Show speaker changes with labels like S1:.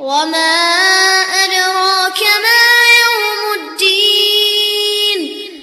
S1: 我们